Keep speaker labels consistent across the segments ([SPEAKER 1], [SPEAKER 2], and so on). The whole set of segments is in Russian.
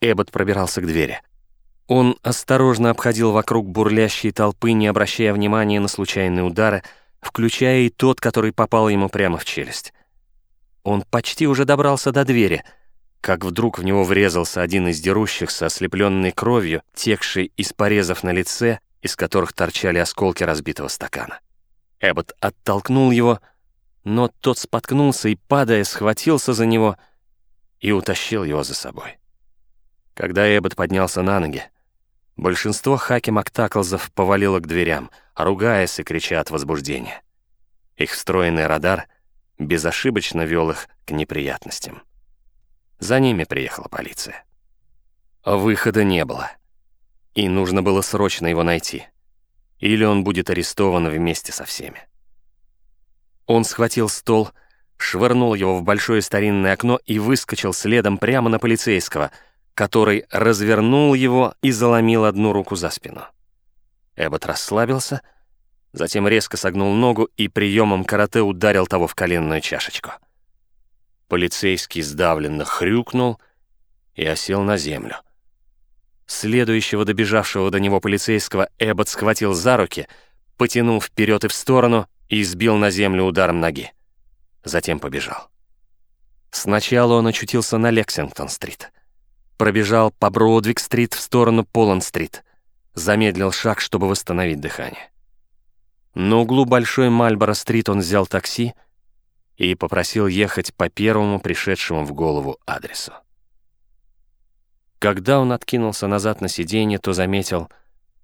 [SPEAKER 1] Эббот пробирался к двери. Он осторожно обходил вокруг бурлящей толпы, не обращая внимания на случайные удары, включая и тот, который попал ему прямо в челюсть. Он почти уже добрался до двери, как вдруг в него врезался один из дерущихся, ослепленный кровью, текший из порезов на лице, из которых торчали осколки разбитого стакана. Эббот оттолкнул его, но тот споткнулся и, падая, схватился за него и утащил его за собой. Когда Эббот поднялся на ноги, большинство хаки Мактаклзов повалило к дверям, ругаясь и крича от возбуждения. Их встроенный радар безошибочно вел их к неприятностям. За ними приехала полиция. Выхода не было, и нужно было срочно его найти, или он будет арестован вместе со всеми. Он схватил стол, швырнул его в большое старинное окно и выскочил следом прямо на полицейского, который развернул его и заломил одну руку за спину. Эббот расслабился, затем резко согнул ногу и приемом карате ударил того в коленную чашечку. Полицейский сдавленно хрюкнул и осел на землю. Следующего добежавшего до него полицейского Эббот схватил за руки, потянул вперед и в сторону и сбил на землю ударом ноги. Затем побежал. Сначала он очутился на Лексингтон-стрит. Пробежал по Бродвик-стрит в сторону Поланд-стрит. Замедлил шаг, чтобы восстановить дыхание. На углу Большой Мальборо-стрит он взял такси и попросил ехать по первому пришедшему в голову адресу. Когда он откинулся назад на сиденье, то заметил,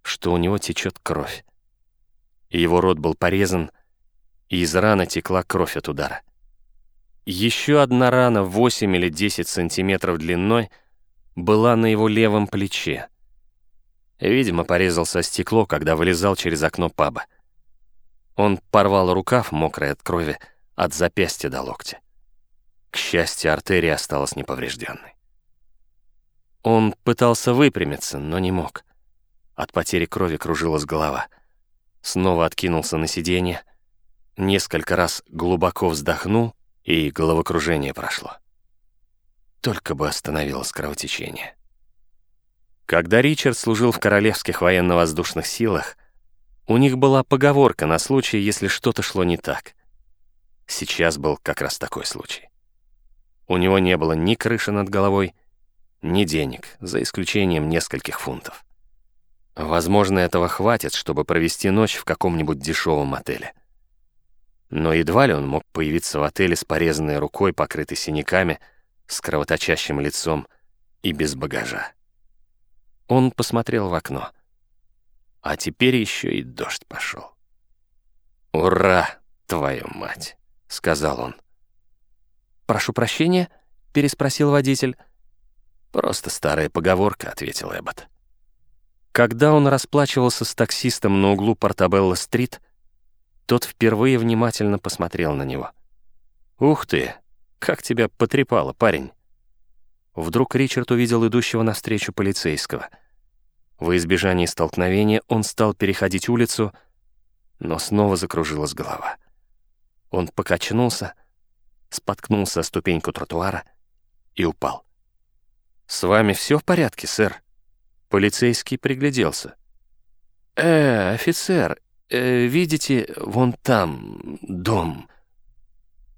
[SPEAKER 1] что у него течет кровь. Его рот был порезан, и из раны текла кровь от удара. Еще одна рана 8 или 10 сантиметров длиной была на его левом плече. Видимо, порезался стекло, когда вылезал через окно паба. Он порвал рукав, мокрый от крови, от запястья до локтя. К счастью, артерия осталась неповрежденной. Он пытался выпрямиться, но не мог. От потери крови кружилась голова. Снова откинулся на сиденье, несколько раз глубоко вздохнул, и головокружение прошло. Только бы остановилось кровотечение. Когда Ричард служил в Королевских военно-воздушных силах, у них была поговорка на случай, если что-то шло не так. Сейчас был как раз такой случай. У него не было ни крыши над головой, ни денег, за исключением нескольких фунтов. Возможно, этого хватит, чтобы провести ночь в каком-нибудь дешевом отеле. Но едва ли он мог появиться в отеле с порезанной рукой, покрытой синяками, с кровоточащим лицом и без багажа. Он посмотрел в окно. А теперь еще и дождь пошел. «Ура, твою мать!» — сказал он.
[SPEAKER 2] «Прошу прощения?» — переспросил водитель.
[SPEAKER 1] «Просто старая поговорка», — ответил Эббот. Когда он расплачивался с таксистом на углу Портабелла-стрит, тот впервые внимательно посмотрел на него. «Ух ты, как тебя потрепало, парень!» Вдруг Ричард увидел идущего навстречу полицейского. В избежании столкновения он стал переходить улицу, но снова закружилась голова. Он покачнулся, споткнулся о ступеньку тротуара и упал. «С вами все в порядке, сэр?» Полицейский пригляделся. «Э, офицер, э, видите, вон там дом».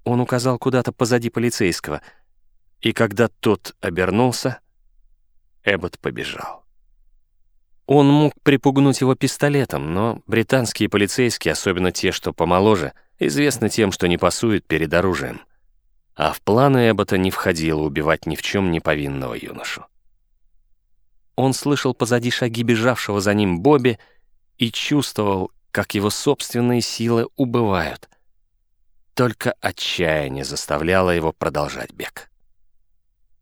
[SPEAKER 1] Он указал куда-то позади полицейского, и когда тот обернулся, Эббот побежал. Он мог припугнуть его пистолетом, но британские полицейские, особенно те, что помоложе, известны тем, что не пасуют перед оружием а в планы Эббота не входило убивать ни в чем не повинного юношу. Он слышал позади шаги бежавшего за ним Бобби и чувствовал, как его собственные силы убывают. Только отчаяние заставляло его продолжать бег.